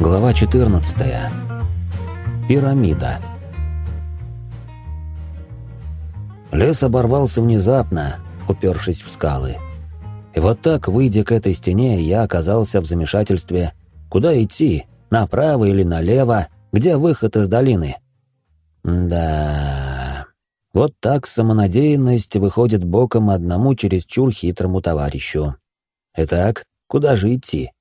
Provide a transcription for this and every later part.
Глава 14. Пирамида. Лес оборвался внезапно, упершись в скалы. И вот так, выйдя к этой стене, я оказался в замешательстве. Куда идти? Направо или налево? Где выход из долины? Да. Вот так самонадеянность выходит боком одному чересчур хитрому товарищу. Итак, куда же идти?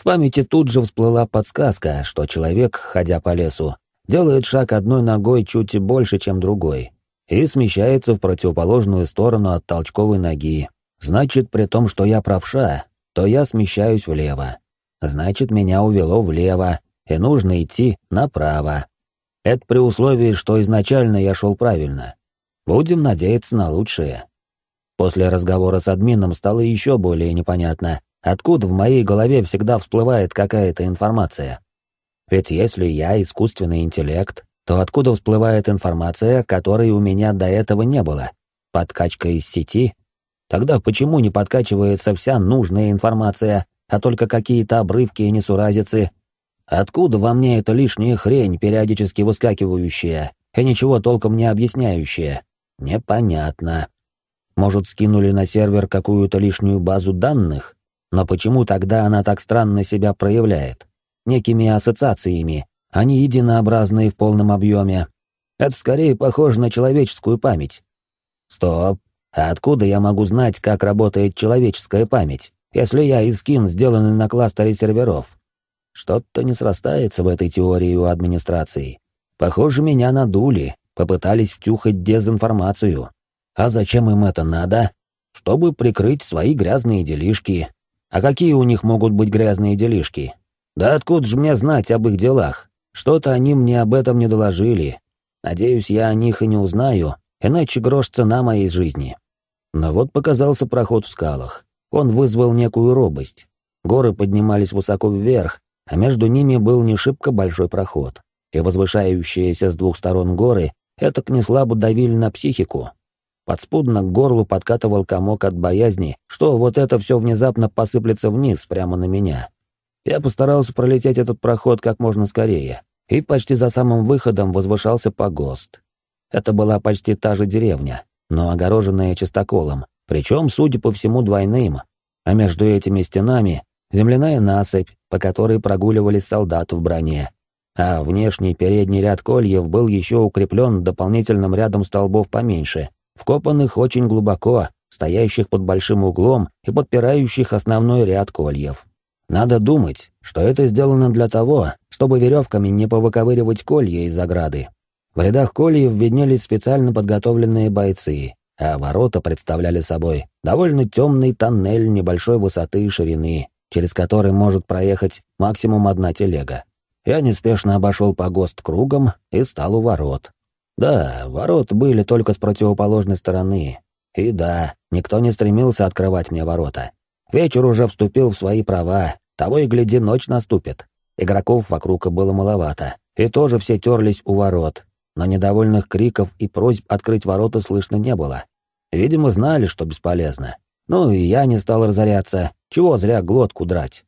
В памяти тут же всплыла подсказка, что человек, ходя по лесу, делает шаг одной ногой чуть больше, чем другой, и смещается в противоположную сторону от толчковой ноги. Значит, при том, что я правша, то я смещаюсь влево. Значит, меня увело влево, и нужно идти направо. Это при условии, что изначально я шел правильно. Будем надеяться на лучшее. После разговора с админом стало еще более непонятно, Откуда в моей голове всегда всплывает какая-то информация? Ведь если я искусственный интеллект, то откуда всплывает информация, которой у меня до этого не было? Подкачка из сети? Тогда почему не подкачивается вся нужная информация, а только какие-то обрывки и несуразицы? Откуда во мне эта лишняя хрень, периодически выскакивающая, и ничего толком не объясняющая? Непонятно. Может, скинули на сервер какую-то лишнюю базу данных? Но почему тогда она так странно себя проявляет? Некими ассоциациями, они единообразные в полном объеме. Это скорее похоже на человеческую память. Стоп. А откуда я могу знать, как работает человеческая память, если я искин, сделанный на кластере серверов? Что-то не срастается в этой теории у администрации. Похоже, меня надули, попытались втюхать дезинформацию. А зачем им это надо? Чтобы прикрыть свои грязные делишки, а какие у них могут быть грязные делишки? Да откуда же мне знать об их делах? Что-то они мне об этом не доложили. Надеюсь, я о них и не узнаю, иначе грош цена моей жизни. Но вот показался проход в скалах. Он вызвал некую робость. Горы поднимались высоко вверх, а между ними был не шибко большой проход. И возвышающиеся с двух сторон горы это не слабо давили на психику, Подспудно к горлу подкатывал комок от боязни, что вот это все внезапно посыплется вниз, прямо на меня. Я постарался пролететь этот проход как можно скорее, и почти за самым выходом возвышался погост. Это была почти та же деревня, но огороженная чистоколом, причем, судя по всему, двойным. А между этими стенами земляная насыпь, по которой прогуливались солдаты в броне. А внешний передний ряд кольев был еще укреплен дополнительным рядом столбов поменьше, вкопанных очень глубоко, стоящих под большим углом и подпирающих основной ряд кольев. Надо думать, что это сделано для того, чтобы веревками не повыковыривать колья из ограды. В рядах кольев виднелись специально подготовленные бойцы, а ворота представляли собой довольно темный тоннель небольшой высоты и ширины, через который может проехать максимум одна телега. Я неспешно обошел погост кругом и стал у ворот. Да, ворота были только с противоположной стороны. И да, никто не стремился открывать мне ворота. Вечер уже вступил в свои права, того и гляди, ночь наступит. Игроков вокруг было маловато, и тоже все терлись у ворот, но недовольных криков и просьб открыть ворота слышно не было. Видимо, знали, что бесполезно. Ну и я не стал разоряться, чего зря глотку драть.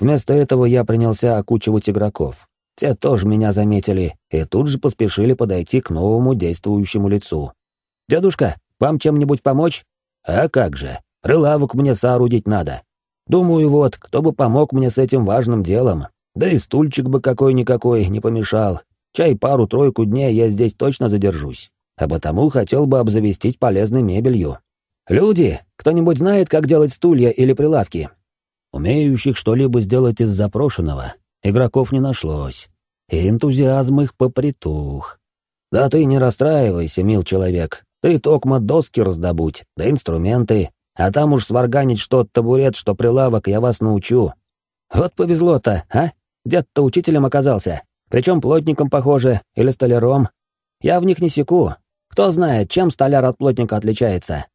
Вместо этого я принялся окучивать игроков. Те тоже меня заметили и тут же поспешили подойти к новому действующему лицу. «Дедушка, вам чем-нибудь помочь?» «А как же, прилавок мне соорудить надо. Думаю, вот, кто бы помог мне с этим важным делом. Да и стульчик бы какой-никакой не помешал. Чай пару-тройку дней я здесь точно задержусь. А потому хотел бы обзавестись полезной мебелью. Люди, кто-нибудь знает, как делать стулья или прилавки?» Умеющих что-либо сделать из запрошенного игроков не нашлось, и энтузиазм их попритух. Да ты не расстраивайся, мил человек, ты токмо доски раздобудь, да инструменты, а там уж сварганить что табурет, что прилавок, я вас научу. Вот повезло-то, а? Дед-то учителем оказался, причем плотником, похоже, или столяром. Я в них не секу. Кто знает, чем столяр от плотника отличается?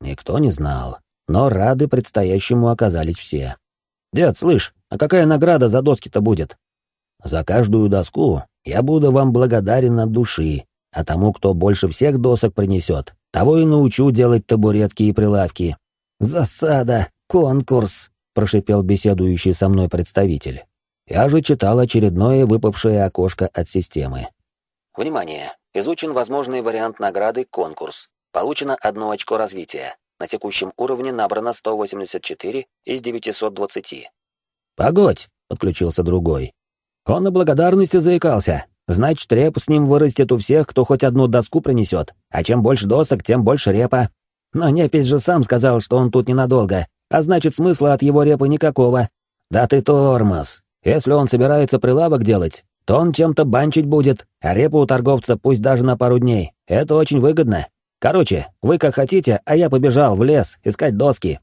Никто не знал, но рады предстоящему оказались все. «Дед, слышь, а какая награда за доски-то будет?» «За каждую доску я буду вам благодарен от души, а тому, кто больше всех досок принесет, того и научу делать табуретки и прилавки». «Засада! Конкурс!» — прошипел беседующий со мной представитель. Я же читал очередное выпавшее окошко от системы. Внимание! Изучен возможный вариант награды «Конкурс». Получено одно очко развития. На текущем уровне набрано 184 из 920. «Погодь!» — подключился другой. «Он на благодарности заикался. Значит, реп с ним вырастет у всех, кто хоть одну доску принесет. А чем больше досок, тем больше репа. Но Непись же сам сказал, что он тут ненадолго, а значит, смысла от его репы никакого. Да ты тормоз. Если он собирается прилавок делать, то он чем-то банчить будет, а репа у торговца пусть даже на пару дней. Это очень выгодно. Короче, вы как хотите, а я побежал в лес искать доски».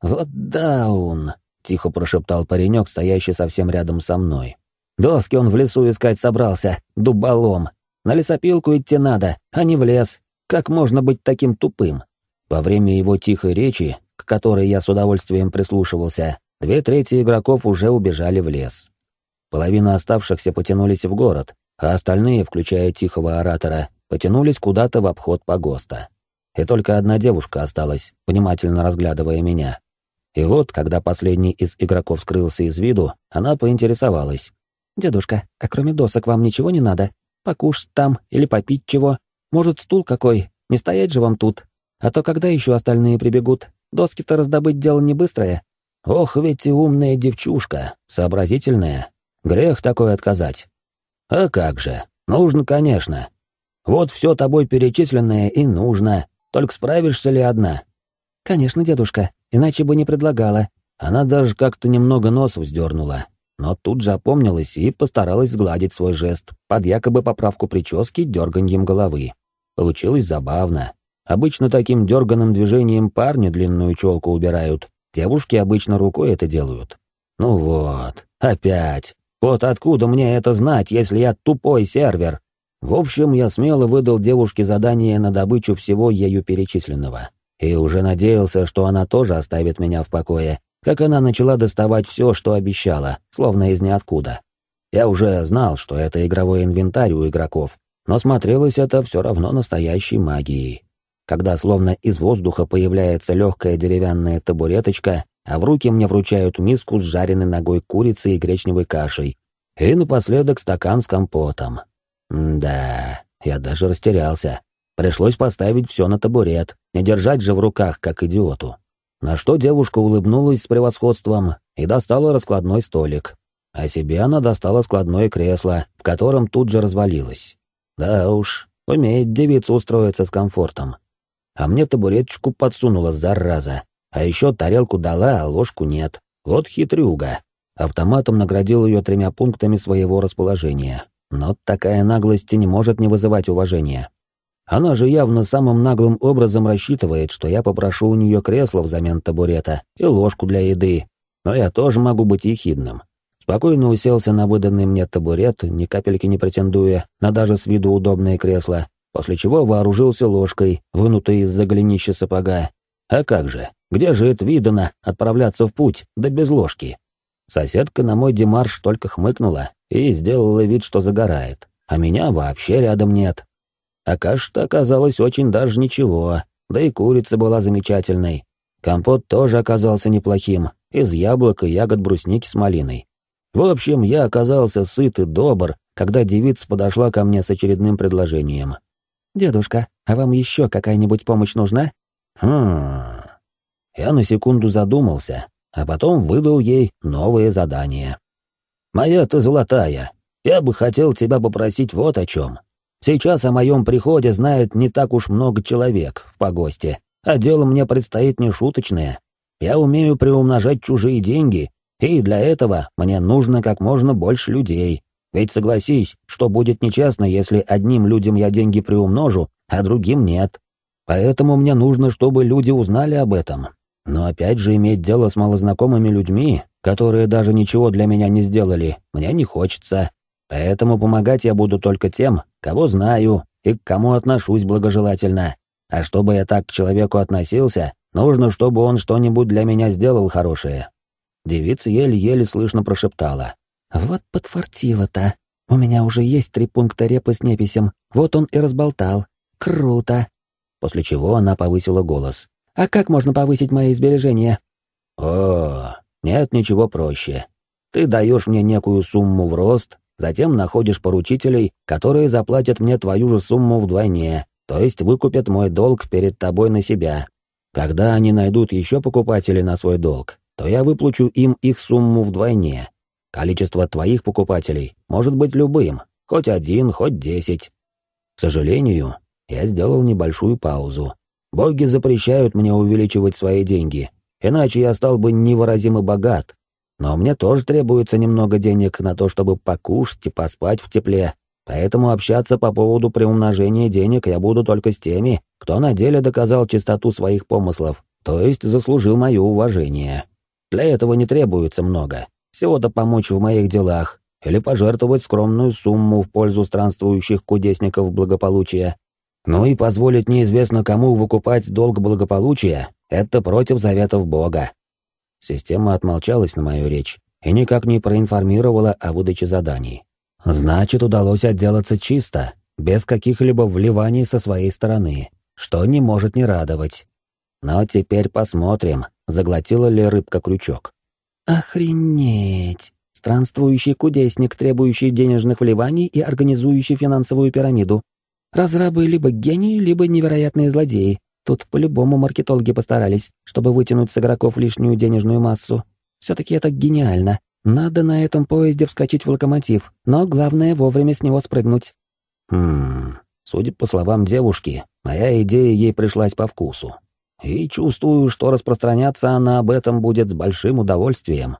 «Вот даун», — тихо прошептал паренек, стоящий совсем рядом со мной. «Доски он в лесу искать собрался, дуболом. На лесопилку идти надо, а не в лес. Как можно быть таким тупым?» Во время его тихой речи, к которой я с удовольствием прислушивался, две трети игроков уже убежали в лес. Половина оставшихся потянулись в город, а остальные, включая тихого оратора, потянулись куда-то в обход погоста. И только одна девушка осталась, внимательно разглядывая меня. И вот, когда последний из игроков скрылся из виду, она поинтересовалась. «Дедушка, а кроме досок вам ничего не надо? Покушать там или попить чего? Может, стул какой? Не стоять же вам тут? А то когда еще остальные прибегут? Доски-то раздобыть дело не быстрое». «Ох, ведь и умная девчушка, сообразительная. Грех такой отказать». «А как же? Нужно, конечно. Вот все тобой перечисленное и нужно. Только справишься ли одна? Конечно, дедушка, иначе бы не предлагала. Она даже как-то немного нос вздернула, но тут же опомнилась и постаралась сгладить свой жест под якобы поправку прически дерганьем головы. Получилось забавно. Обычно таким дерганым движением парни длинную челку убирают, девушки обычно рукой это делают. Ну вот, опять. Вот откуда мне это знать, если я тупой сервер? В общем, я смело выдал девушке задание на добычу всего ею перечисленного. И уже надеялся, что она тоже оставит меня в покое, как она начала доставать все, что обещала, словно из ниоткуда. Я уже знал, что это игровой инвентарь у игроков, но смотрелось это все равно настоящей магией. Когда словно из воздуха появляется легкая деревянная табуреточка, а в руки мне вручают миску с жареной ногой курицы и гречневой кашей, и напоследок стакан с компотом. Да, я даже растерялся. Пришлось поставить все на табурет, не держать же в руках, как идиоту. На что девушка улыбнулась с превосходством и достала раскладной столик. А себе она достала складное кресло, в котором тут же развалилась. Да уж, умеет девица устроиться с комфортом. А мне табуреточку подсунула, зараза. А еще тарелку дала, а ложку нет. Вот хитрюга. Автоматом наградил ее тремя пунктами своего расположения. Но такая наглость не может не вызывать уважения. Она же явно самым наглым образом рассчитывает, что я попрошу у нее кресло взамен табурета и ложку для еды. Но я тоже могу быть ехидным. Спокойно уселся на выданный мне табурет, ни капельки не претендуя на даже с виду удобное кресло, после чего вооружился ложкой, вынутой из-за голенища сапога. А как же, где же это видано отправляться в путь, да без ложки? Соседка на мой демарш только хмыкнула и сделала вид, что загорает, а меня вообще рядом нет. А каша-то оказалась очень даже ничего, да и курица была замечательной. Компот тоже оказался неплохим, из яблок и ягод брусники с малиной. В общем, я оказался сыт и добр, когда девица подошла ко мне с очередным предложением. «Дедушка, а вам еще какая-нибудь помощь нужна?» «Хм...» Я на секунду задумался, а потом выдал ей новое задание. «Моя ты золотая, я бы хотел тебя попросить вот о чем. Сейчас о моем приходе знает не так уж много человек в погосте, а дело мне предстоит нешуточное. Я умею приумножать чужие деньги, и для этого мне нужно как можно больше людей. Ведь согласись, что будет нечестно, если одним людям я деньги приумножу, а другим нет. Поэтому мне нужно, чтобы люди узнали об этом, но опять же иметь дело с малознакомыми людьми, которые даже ничего для меня не сделали, мне не хочется. Поэтому помогать я буду только тем, кого знаю и к кому отношусь благожелательно. А чтобы я так к человеку относился, нужно, чтобы он что-нибудь для меня сделал хорошее. Девица еле-еле слышно прошептала. «Вот подфартило-то. У меня уже есть три пункта репы с неписем. Вот он и разболтал. Круто!» После чего она повысила голос. А как можно повысить мои сбережения? О, нет ничего проще. Ты даешь мне некую сумму в рост, затем находишь поручителей, которые заплатят мне твою же сумму вдвойне, то есть выкупят мой долг перед тобой на себя. Когда они найдут еще покупателей на свой долг, то я выплачу им их сумму вдвойне. Количество твоих покупателей может быть любым, хоть один, хоть десять. К сожалению, я сделал небольшую паузу. Боги запрещают мне увеличивать свои деньги, иначе я стал бы невыразимо богат. Но мне тоже требуется немного денег на то, чтобы покушать и поспать в тепле, поэтому общаться по поводу приумножения денег я буду только с теми, кто на деле доказал чистоту своих помыслов, то есть заслужил мое уважение. Для этого не требуется много, всего-то помочь в моих делах или пожертвовать скромную сумму в пользу странствующих кудесников благополучия. Ну и позволить неизвестно кому выкупать долг благополучия — это против заветов Бога. Система отмолчалась на мою речь и никак не проинформировала о выдаче заданий. Значит, удалось отделаться чисто, без каких-либо вливаний со своей стороны, что не может не радовать. Но теперь посмотрим, заглотила ли рыбка крючок. «Охренеть! Странствующий кудесник, требующий денежных вливаний и организующий финансовую пирамиду. Разрабы либо гении, либо невероятные злодеи. Тут по-любому маркетологи постарались, чтобы вытянуть с игроков лишнюю денежную массу. Все-таки это гениально. Надо на этом поезде вскочить в локомотив, но главное вовремя с него спрыгнуть. Хм, судя по словам девушки, моя идея ей пришлась по вкусу. И чувствую, что распространяться она об этом будет с большим удовольствием.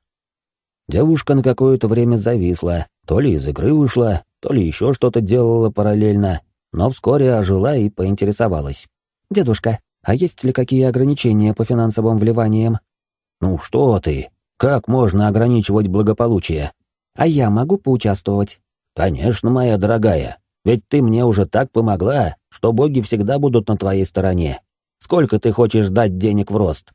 Девушка на какое-то время зависла, то ли из игры вышла, то ли еще что-то делала параллельно, но вскоре ожила и поинтересовалась. «Дедушка, а есть ли какие ограничения по финансовым вливаниям?» «Ну что ты? Как можно ограничивать благополучие?» «А я могу поучаствовать?» «Конечно, моя дорогая. Ведь ты мне уже так помогла, что боги всегда будут на твоей стороне. Сколько ты хочешь дать денег в рост?»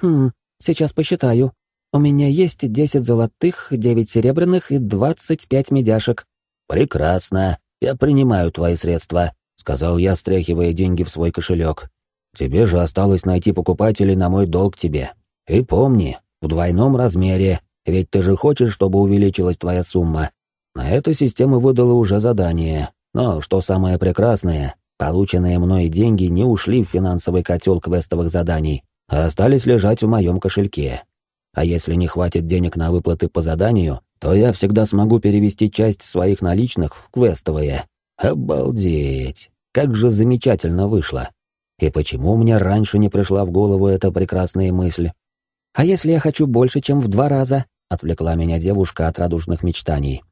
«Хм, сейчас посчитаю. У меня есть десять золотых, девять серебряных и двадцать пять медяшек». «Прекрасно. «Я принимаю твои средства», — сказал я, стряхивая деньги в свой кошелек. «Тебе же осталось найти покупателей на мой долг тебе. И помни, в двойном размере, ведь ты же хочешь, чтобы увеличилась твоя сумма. На это система выдала уже задание. Но, что самое прекрасное, полученные мной деньги не ушли в финансовый котел квестовых заданий, а остались лежать в моем кошельке. А если не хватит денег на выплаты по заданию, то я всегда смогу перевести часть своих наличных в квестовые. Обалдеть! Как же замечательно вышло! И почему мне раньше не пришла в голову эта прекрасная мысль? А если я хочу больше, чем в два раза? Отвлекла меня девушка от радужных мечтаний.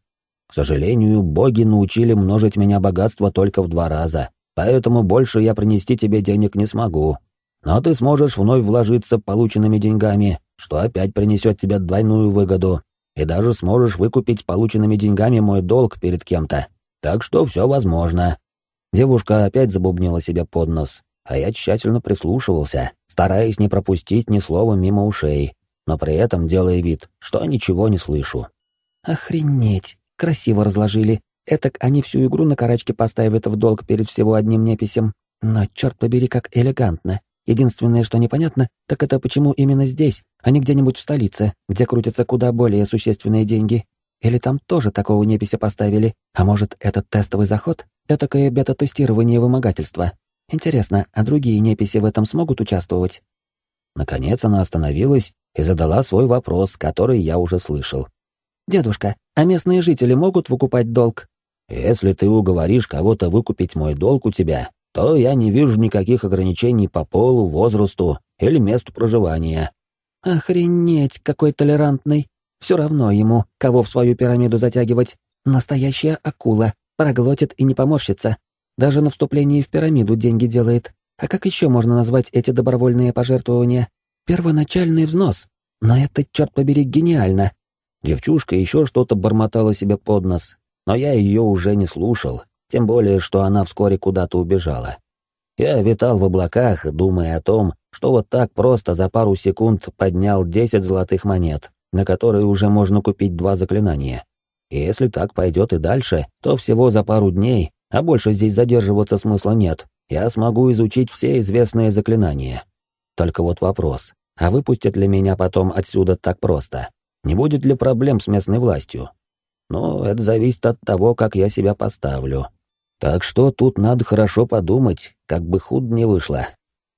К сожалению, боги научили множить меня богатство только в два раза, поэтому больше я принести тебе денег не смогу. Но ты сможешь вновь вложиться полученными деньгами, что опять принесет тебе двойную выгоду, и даже сможешь выкупить полученными деньгами мой долг перед кем-то. Так что все возможно». Девушка опять забубнила себе под нос, а я тщательно прислушивался, стараясь не пропустить ни слова мимо ушей, но при этом делая вид, что ничего не слышу. «Охренеть! Красиво разложили. Этак они всю игру на карачке поставят в долг перед всего одним неписем. Но, черт побери, как элегантно. Единственное, что непонятно, так это почему именно здесь, а не где-нибудь в столице, где крутятся куда более существенные деньги. Или там тоже такого неписи поставили? А может, этот тестовый заход? Этакое бета-тестирование вымогательства. Интересно, а другие неписи в этом смогут участвовать? Наконец она остановилась и задала свой вопрос, который я уже слышал. «Дедушка, а местные жители могут выкупать долг?» «Если ты уговоришь кого-то выкупить мой долг у тебя, то я не вижу никаких ограничений по полу, возрасту или месту проживания. Охренеть, какой толерантный. Все равно ему, кого в свою пирамиду затягивать. Настоящая акула, проглотит и не поморщится. Даже на вступлении в пирамиду деньги делает. А как еще можно назвать эти добровольные пожертвования? Первоначальный взнос. Но это, черт побери, гениально. Девчушка еще что-то бормотала себе под нос, но я ее уже не слушал, тем более, что она вскоре куда-то убежала. Я витал в облаках, думая о том, что вот так просто за пару секунд поднял десять золотых монет, на которые уже можно купить два заклинания. И если так пойдет и дальше, то всего за пару дней, а больше здесь задерживаться смысла нет, я смогу изучить все известные заклинания. Только вот вопрос, а выпустят ли меня потом отсюда так просто? Не будет ли проблем с местной властью? Но это зависит от того, как я себя поставлю. Так что тут надо хорошо подумать, как бы худ не вышло.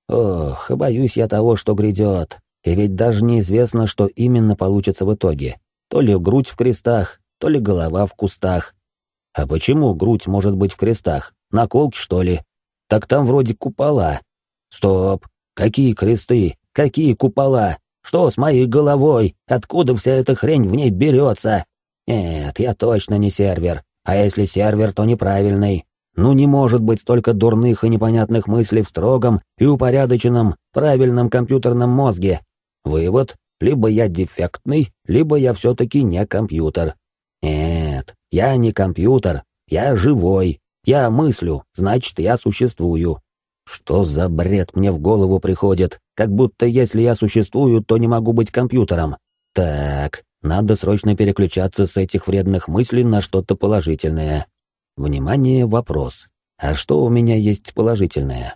Ох, боюсь я того, что грядет. И ведь даже неизвестно, что именно получится в итоге. То ли грудь в крестах, то ли голова в кустах. А почему грудь может быть в крестах? Наколки, что ли? Так там вроде купола. Стоп, какие кресты? Какие купола? Что с моей головой? Откуда вся эта хрень в ней берется? Нет, я точно не сервер. А если сервер, то неправильный. Ну не может быть столько дурных и непонятных мыслей в строгом и упорядоченном, правильном компьютерном мозге. Вывод, либо я дефектный, либо я все-таки не компьютер. Нет, я не компьютер, я живой, я мыслю, значит, я существую. Что за бред мне в голову приходит, как будто если я существую, то не могу быть компьютером. Так, надо срочно переключаться с этих вредных мыслей на что-то положительное. Внимание, вопрос. А что у меня есть положительное?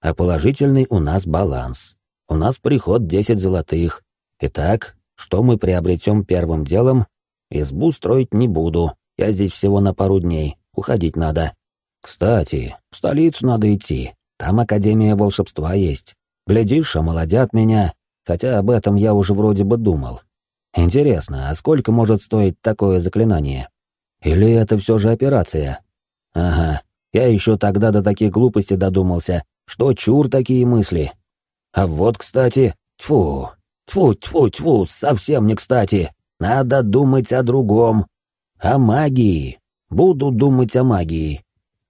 А положительный у нас баланс. У нас приход 10 золотых. Итак, что мы приобретем первым делом? Избу строить не буду. Я здесь всего на пару дней. Уходить надо. Кстати, в столицу надо идти. Там Академия волшебства есть. Глядишь, омолодят меня. Хотя об этом я уже вроде бы думал. Интересно, а сколько может стоить такое заклинание? Или это все же операция? Ага, я еще тогда до таких глупостей додумался, что чур такие мысли. А вот, кстати, тьфу, тьфу, тьфу, тьфу, совсем не кстати. Надо думать о другом. О магии. Буду думать о магии.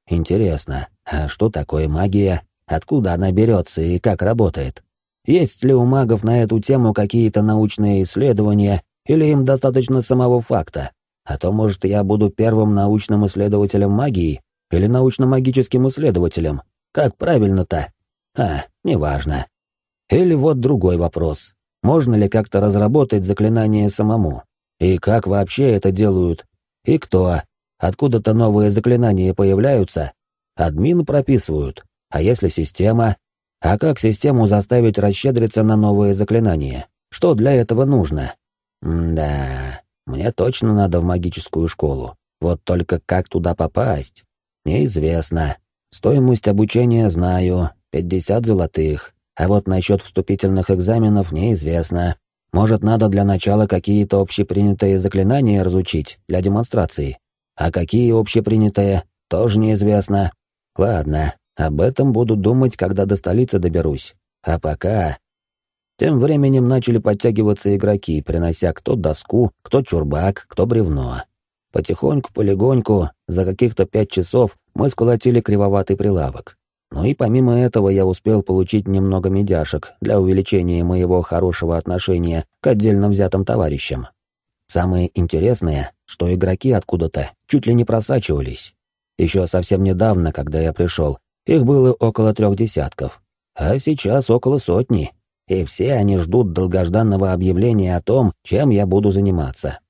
Интересно, а что такое магия? Откуда она берется и как работает? Есть ли у магов на эту тему какие-то научные исследования, или им достаточно самого факта? А то, может, я буду первым научным исследователем магии или научно-магическим исследователем. Как правильно-то? А, неважно. Или вот другой вопрос. Можно ли как-то разработать заклинание самому? И как вообще это делают? И кто? Откуда-то новые заклинания появляются? Админ прописывают. А если система? А как систему заставить расщедриться на новые заклинания? Что для этого нужно? Да, мне точно надо в магическую школу. Вот только как туда попасть? Неизвестно. Стоимость обучения знаю, 50 золотых. А вот насчет вступительных экзаменов неизвестно. Может, надо для начала какие-то общепринятые заклинания разучить для демонстрации. А какие общепринятые, тоже неизвестно. Ладно, об этом буду думать, когда до столицы доберусь. А пока... Тем временем начали подтягиваться игроки, принося кто доску, кто чурбак, кто бревно. Потихоньку-полегоньку, за каких-то пять часов мы сколотили кривоватый прилавок. Ну и помимо этого я успел получить немного медяшек для увеличения моего хорошего отношения к отдельно взятым товарищам. Самое интересное, что игроки откуда-то чуть ли не просачивались. Еще совсем недавно, когда я пришел, их было около трех десятков, а сейчас около сотни, и все они ждут долгожданного объявления о том, чем я буду заниматься.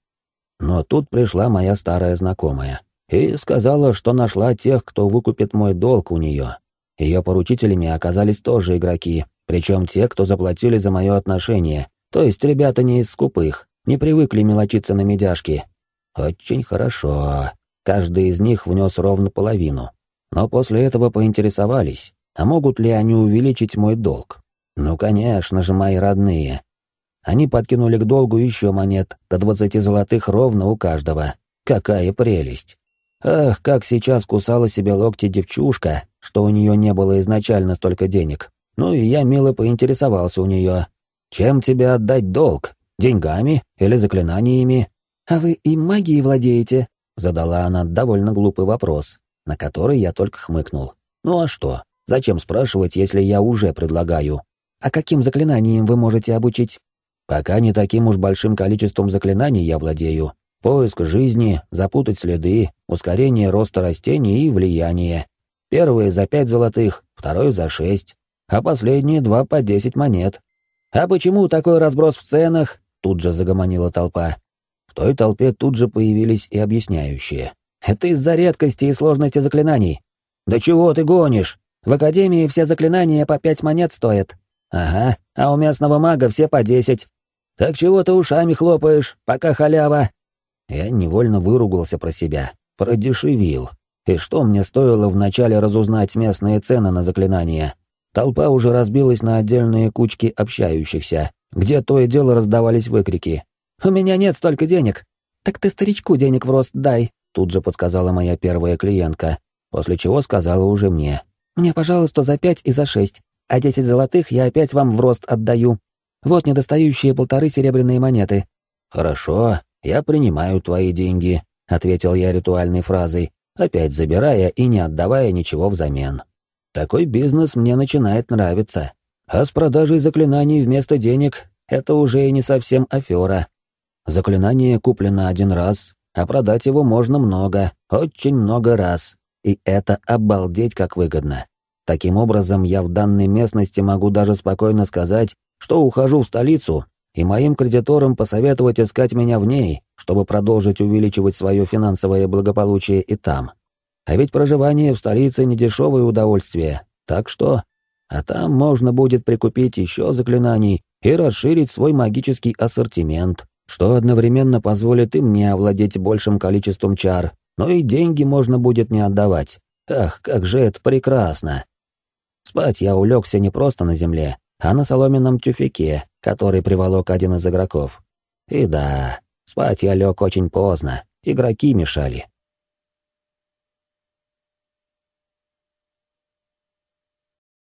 Но тут пришла моя старая знакомая и сказала, что нашла тех, кто выкупит мой долг у нее. Ее поручителями оказались тоже игроки, причем те, кто заплатили за мое отношение, то есть ребята не из скупых, не привыкли мелочиться на медяшки. Очень хорошо. Каждый из них внес ровно половину, но после этого поинтересовались, а могут ли они увеличить мой долг. Ну, конечно же, мои родные. Они подкинули к долгу еще монет, до двадцати золотых ровно у каждого. Какая прелесть! Ах, как сейчас кусала себе локти девчушка, что у нее не было изначально столько денег. Ну и я мило поинтересовался у нее. Чем тебе отдать долг? Деньгами или заклинаниями? А вы и магией владеете? Задала она довольно глупый вопрос на который я только хмыкнул. Ну а что? Зачем спрашивать, если я уже предлагаю? А каким заклинанием вы можете обучить? Пока не таким уж большим количеством заклинаний я владею. Поиск жизни, запутать следы, ускорение роста растений и влияние. Первый за пять золотых, второй за шесть, а последние два по десять монет. А почему такой разброс в ценах? Тут же загомонила толпа. В той толпе тут же появились и объясняющие. Это из-за редкости и сложности заклинаний. Да чего ты гонишь? В Академии все заклинания по пять монет стоят. Ага, а у местного мага все по десять. Так чего ты ушами хлопаешь, пока халява?» Я невольно выругался про себя, продешевил. И что мне стоило вначале разузнать местные цены на заклинания? Толпа уже разбилась на отдельные кучки общающихся, где то и дело раздавались выкрики. «У меня нет столько денег!» «Так ты старичку денег в рост дай», — тут же подсказала моя первая клиентка, после чего сказала уже мне. «Мне, пожалуйста, за пять и за шесть, а десять золотых я опять вам в рост отдаю. Вот недостающие полторы серебряные монеты». «Хорошо, я принимаю твои деньги», — ответил я ритуальной фразой, опять забирая и не отдавая ничего взамен. «Такой бизнес мне начинает нравиться. А с продажей заклинаний вместо денег — это уже и не совсем афера. Заклинание куплено один раз, а продать его можно много, очень много раз. И это обалдеть как выгодно. Таким образом, я в данной местности могу даже спокойно сказать, что ухожу в столицу, и моим кредиторам посоветовать искать меня в ней, чтобы продолжить увеличивать свое финансовое благополучие и там. А ведь проживание в столице не дешевое удовольствие, так что... А там можно будет прикупить еще заклинаний и расширить свой магический ассортимент, что одновременно позволит и мне овладеть большим количеством чар, но и деньги можно будет не отдавать. Ах, как же это прекрасно! Спать я улегся не просто на земле, а на соломенном тюфяке, который приволок один из игроков. И да, спать я лег очень поздно, игроки мешали.